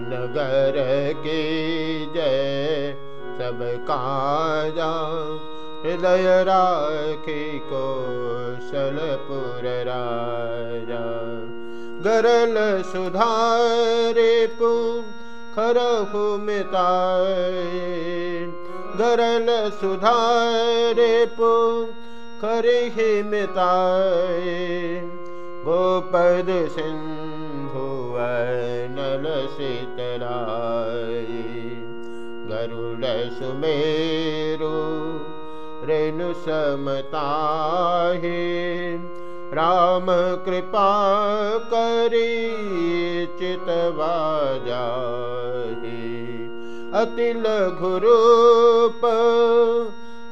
नगर के जय। सब काजा हृदय राखी कौशलपुर राजा। गरल सुधारे पु खरहु मिताए गरल सुधारे पु खरिहि मिताए गोपद सिंधु शीतलाय। गरुड सुमेरु रेणु समताहे। राम कृपा करी चितवाजा अति लघुरूप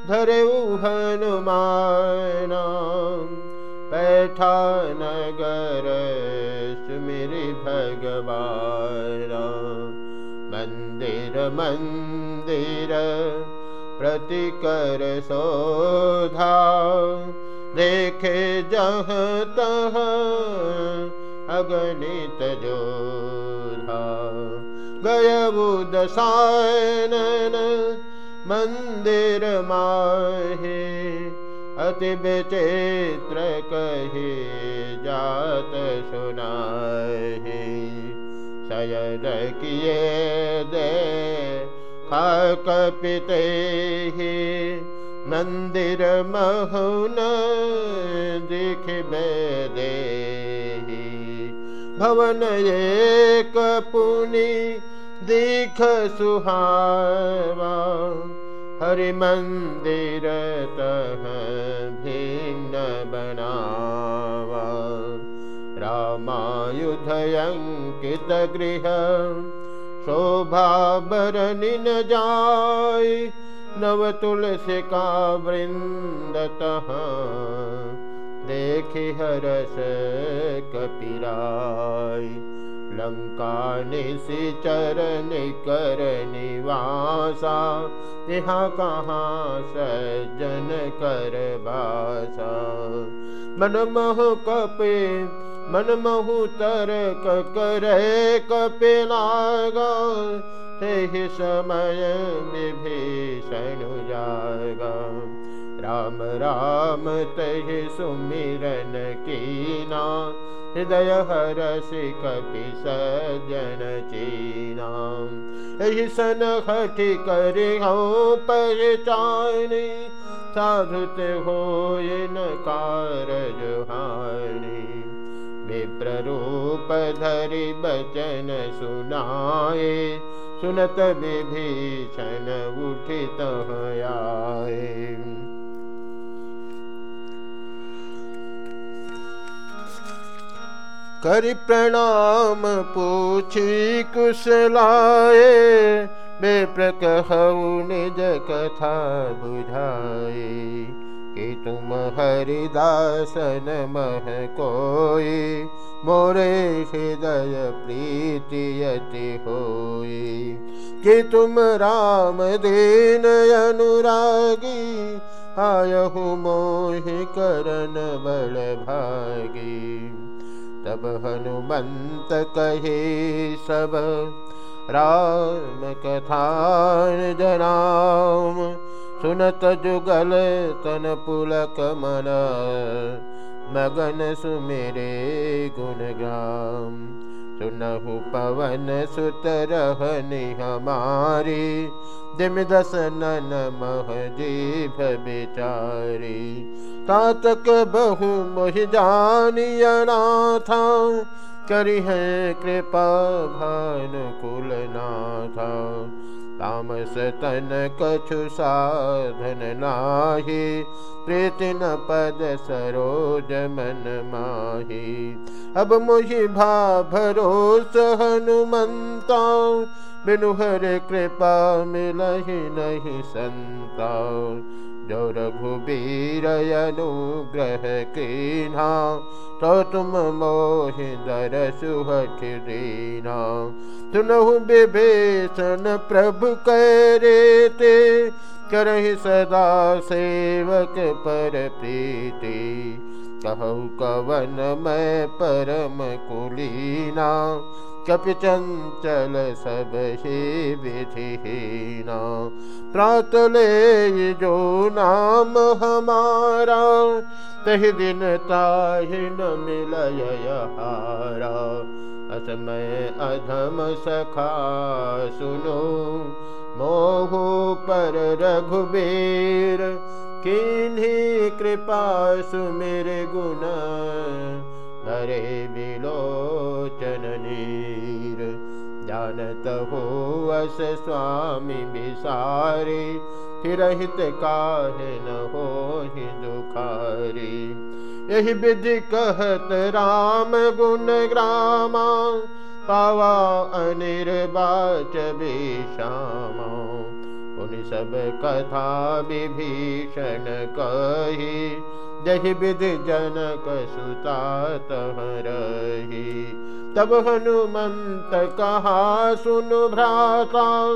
धरे हनुमान। पैठा नगर मंदिर प्रतिकर शोधा। देखे जह तह अगणित जोधा। गय दसायन मंदिर माहे अति विचित्र कहे जात सुनाहे। शयन किए दे खाक पिते मंदिर महुन दिख दे भवन एक पुनि दिख सुहावा हरि मंदिर तह भिन्न बनावा रामायुधयंकित गृह शोभा बरनिन जाय नव तुलसी का वृंदतः देखि हरस कपिराय लंका निशि चरण कर निवासा। यहाँ कहाँ सज्जन कर बासा। मन मह कपे मन महु तर करे कपिलागा ते समय विभीषण जागा राम राम तह सुमिरन कीना हृदय हर कपि सजन चीना यही सन हठ कर पहचान साधुत हो न कारज विप्ररूप धरि बचन सुनाए, सुनत विभीषण उठित आए कर प्रणाम, पूछी कुशलाए बेप्रकहु निज कथा बुझाए। कि तुम हरिदासन मह कोई, मोरे हृदय प्रीतियति होई। कि तुम राम दीन अनुरागी, आयहु मोहि करन बड़ भागी। तब हनुमंत कहे सब, राम कथान जनाम सुनत जुगल तन पुलक मन, मगन सुमेरे गुणगाम सुनहु पवन सुत रहनि हमारी, दिम दस नन मह जीभ बिचारी। तातक बहु मोहि जानियनाथा करी है कृपा भानुकुल नाथा। तामस तन कछु साधन नाही प्रीति न पद सरोज मन माही। अब मुहि भा भरोस हनुमंता बिनु हर कृपा मिलहि नहीं संता। जो रघुबीर अनुग्रह कीना तो तुम मोहि दर सुहठ दीना सुनहु विभीषण प्रभु करे ते करहि सदा सेवक पर प्रीति। कहु कवन मैं परम कुलीना कपि चंचल सब ही विधिहीना प्रातले जो नाम हमारा तह दिन ताहि न मिलय हारा असमय अधम सखा सुनो, मोहु पर रघुबीर किन्हीं कृपा सुमिर गुण। हरे विलोचन नीर। जानत हो अस स्वामी विसारे। हित काहे न हो दुखारी। यही विधि कहत राम गुण ग्रामा। पावा अनिर्वाच विषामा उन सब कथा विभीषण कही, जहि विधि जनक सुता तह रही तब हनुमंत कहा, सुन भ्राता,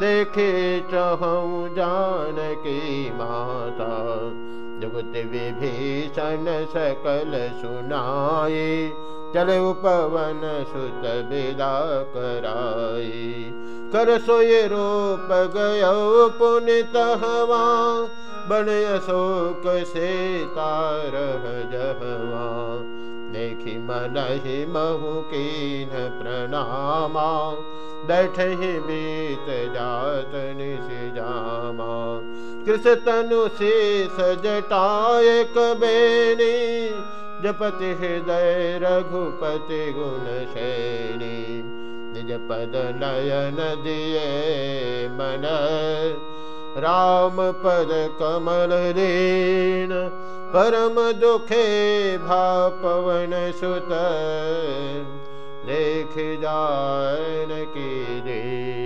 देखे चहु जान की माता। जुगत विभीषण सकल सुनाए चल उपवन सुत विदा कराई। कर सोए रूप गय पुनित हवा बन अशोक से तार जहवा। देखी मन ही महु कीन प्रणामा। बैठ ही बीत जात निश जामा। कृष्ण तनु से सजटाए कबेनी। जपति हृदय रघुपति गुण शैली निज पद नयन दिए मन। राम पद कमल दीन, परम दुखे भा पवन सुत। देख जान की दे